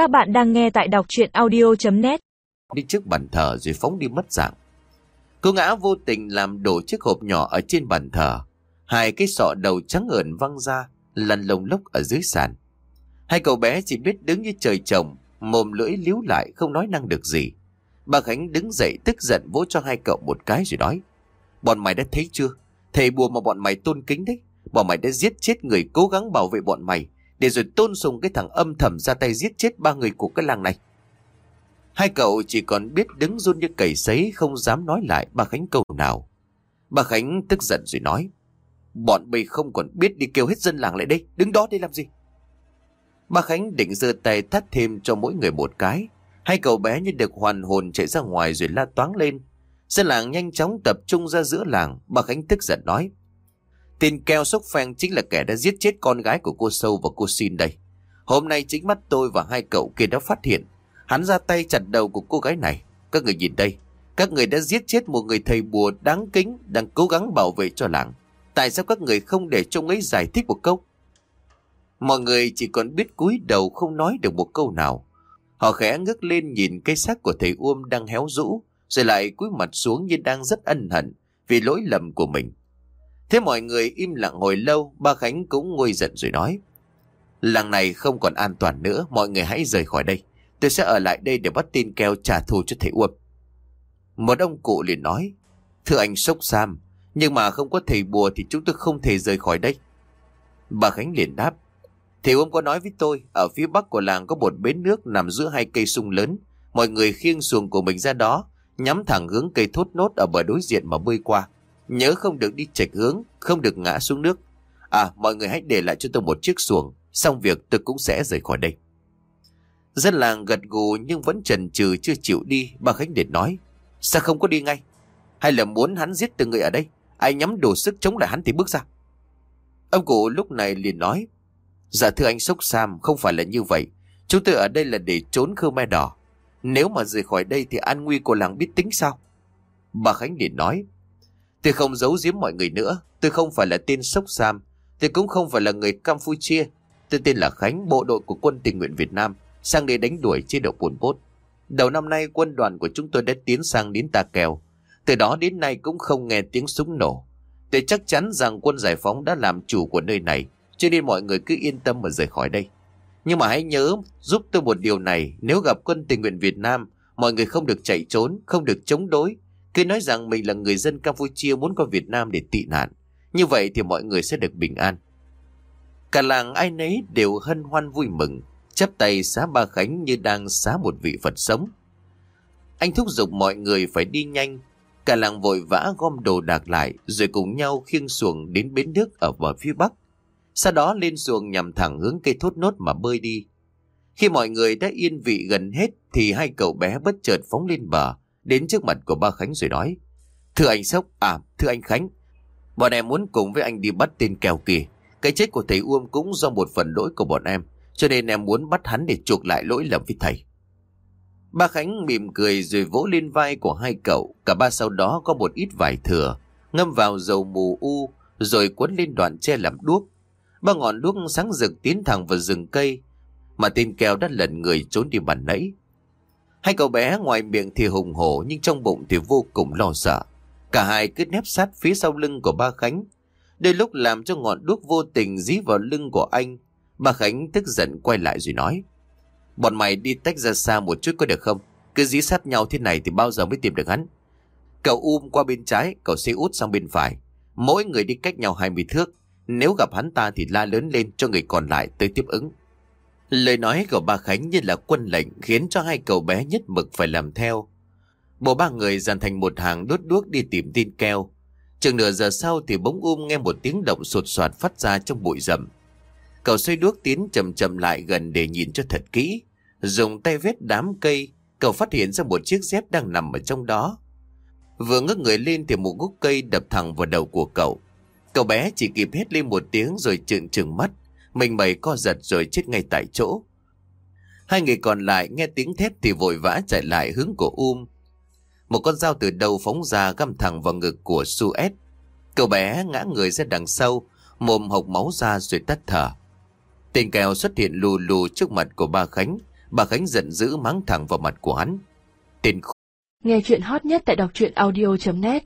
Các bạn đang nghe tại đọc chuyện audio.net Đi trước bàn thờ rồi phóng đi mất dạng. Cô ngã vô tình làm đổ chiếc hộp nhỏ ở trên bàn thờ. Hai cái sọ đầu trắng ẩn văng ra, lăn lồng lốc ở dưới sàn. Hai cậu bé chỉ biết đứng như trời trồng, mồm lưỡi líu lại không nói năng được gì. Bà Khánh đứng dậy tức giận vỗ cho hai cậu một cái rồi nói. Bọn mày đã thấy chưa? Thầy bùa mà bọn mày tôn kính đấy. Bọn mày đã giết chết người cố gắng bảo vệ bọn mày. Để rồi tôn sùng cái thằng âm thầm ra tay giết chết ba người của cái làng này. Hai cậu chỉ còn biết đứng run như cầy sấy, không dám nói lại bà Khánh câu nào. Bà Khánh tức giận rồi nói. Bọn mày không còn biết đi kêu hết dân làng lại đây. Đứng đó để làm gì? Bà Khánh định giơ tay thắt thêm cho mỗi người một cái. Hai cậu bé như được hoàn hồn chạy ra ngoài rồi la toáng lên. Dân làng nhanh chóng tập trung ra giữa làng. Bà Khánh tức giận nói. Tên keo sốc phèn chính là kẻ đã giết chết con gái của cô Sâu và cô Xin đây. Hôm nay chính mắt tôi và hai cậu kia đã phát hiện. Hắn ra tay chặt đầu của cô gái này. Các người nhìn đây. Các người đã giết chết một người thầy bùa đáng kính đang cố gắng bảo vệ cho làng. Tại sao các người không để trông ấy giải thích một câu? Mọi người chỉ còn biết cúi đầu không nói được một câu nào. Họ khẽ ngước lên nhìn cây xác của thầy Uông đang héo rũ, rồi lại cúi mặt xuống như đang rất ân hận vì lỗi lầm của mình. Thế mọi người im lặng hồi lâu, ba Khánh cũng ngồi giận rồi nói. Làng này không còn an toàn nữa, mọi người hãy rời khỏi đây. Tôi sẽ ở lại đây để bắt tin keo trả thù cho thầy Uông. Một ông cụ liền nói, Thưa anh Sốc Sam, nhưng mà không có thầy bùa thì chúng tôi không thể rời khỏi đây. Bà Khánh liền đáp, Thầy Uông có nói với tôi, ở phía bắc của làng có một bến nước nằm giữa hai cây sung lớn. Mọi người khiêng xuồng của mình ra đó, nhắm thẳng hướng cây thốt nốt ở bờ đối diện mà bơi qua. Nhớ không được đi chệch hướng, không được ngã xuống nước. À, mọi người hãy để lại cho tôi một chiếc xuồng, xong việc tôi cũng sẽ rời khỏi đây. Dân làng gật gù nhưng vẫn chần chừ chưa chịu đi, bà Khánh Điệt nói. Sao không có đi ngay? Hay là muốn hắn giết từng người ở đây? Ai nhắm đủ sức chống lại hắn thì bước ra. Ông cụ lúc này liền nói. Dạ thưa anh Sốc Sam, không phải là như vậy. Chúng tôi ở đây là để trốn Khmer Đỏ. Nếu mà rời khỏi đây thì an nguy của làng biết tính sao? Bà Khánh liền nói. Tôi không giấu giếm mọi người nữa. Tôi không phải là tên Sốc Sam. Tôi cũng không phải là người Campuchia. Tôi tên là Khánh, bộ đội của quân tình nguyện Việt Nam, sang để đánh đuổi chế độ Pol Pot. Đầu năm nay quân đoàn của chúng tôi đã tiến sang đến Ta Kèo. Từ đó đến nay cũng không nghe tiếng súng nổ. Tôi chắc chắn rằng quân giải phóng đã làm chủ của nơi này, cho nên mọi người cứ yên tâm mà rời khỏi đây. Nhưng mà hãy nhớ giúp tôi một điều này, nếu gặp quân tình nguyện Việt Nam, mọi người không được chạy trốn, không được chống đối. Cứ nói rằng mình là người dân Campuchia muốn qua Việt Nam để tị nạn. Như vậy thì mọi người sẽ được bình an. Cả làng ai nấy đều hân hoan vui mừng, chắp tay xá ba khánh như đang xá một vị Phật sống. Anh thúc giục mọi người phải đi nhanh, cả làng vội vã gom đồ đạc lại rồi cùng nhau khiêng xuồng đến bến nước ở bờ phía bắc. Sau đó lên xuồng nhằm thẳng hướng cây thốt nốt mà bơi đi. Khi mọi người đã yên vị gần hết thì hai cậu bé bất chợt phóng lên bờ, đến trước mặt của ba Khánh rồi nói. Thưa anh Sốc, à, thưa anh Khánh, bọn em muốn cùng với anh đi bắt tên kèo kỳ. Cái chết của thầy Uông cũng do một phần lỗi của bọn em, cho nên em muốn bắt hắn để chuộc lại lỗi lầm với thầy. Ba Khánh mỉm cười rồi vỗ lên vai của hai cậu, cả ba sau đó có một ít vải thừa, ngâm vào dầu mù u, rồi cuốn lên đoạn che làm đuốc. Ba ngọn đuốc sáng rực tiến thẳng vào rừng cây, mà tên kèo đã lẩn người trốn đi bàn nãy. Hai cậu bé ngoài miệng thì hùng hổ nhưng trong bụng thì vô cùng lo sợ. Cả hai cứ nép sát phía sau lưng của ba Khánh. Đôi lúc làm cho ngọn đuốc vô tình dí vào lưng của anh. Ba Khánh tức giận quay lại rồi nói. Bọn mày đi tách ra xa một chút có được không? Cứ dí sát nhau thế này thì bao giờ mới tìm được hắn? Cậu um qua bên trái, cậu xe út sang bên phải. Mỗi người đi cách nhau 20 thước. Nếu gặp hắn ta thì la lớn lên cho người còn lại tới tiếp ứng. Lời nói của bà Khánh như là quân lệnh khiến cho hai cậu bé nhất mực phải làm theo. Bộ ba người dàn thành một hàng đốt đuốc đi tìm tin keo. Chừng nửa giờ sau thì bỗng um nghe một tiếng động sột soạt phát ra trong bụi rậm. Cậu xoay đuốc tiến chậm chậm lại gần để nhìn cho thật kỹ. Dùng tay vết đám cây, cậu phát hiện ra một chiếc dép đang nằm ở trong đó. Vừa ngước người lên thì một gốc cây đập thẳng vào đầu của cậu. Cậu bé chỉ kịp hét lên một tiếng rồi trợn trừng mắt. Mình mày co giật rồi chết ngay tại chỗ. Hai người còn lại nghe tiếng thét thì vội vã chạy lại hướng của Um. Một con dao từ đầu phóng ra găm thẳng vào ngực của Suez. Cậu bé ngã người ra đằng sau, mồm hộc máu ra rồi tắt thở. Tên kèo xuất hiện lù lù trước mặt của ba Khánh, Bà Khánh giận dữ mắng thẳng vào mặt của hắn. Tên Nghe chuyện hot nhất tại đọc truyện audio.net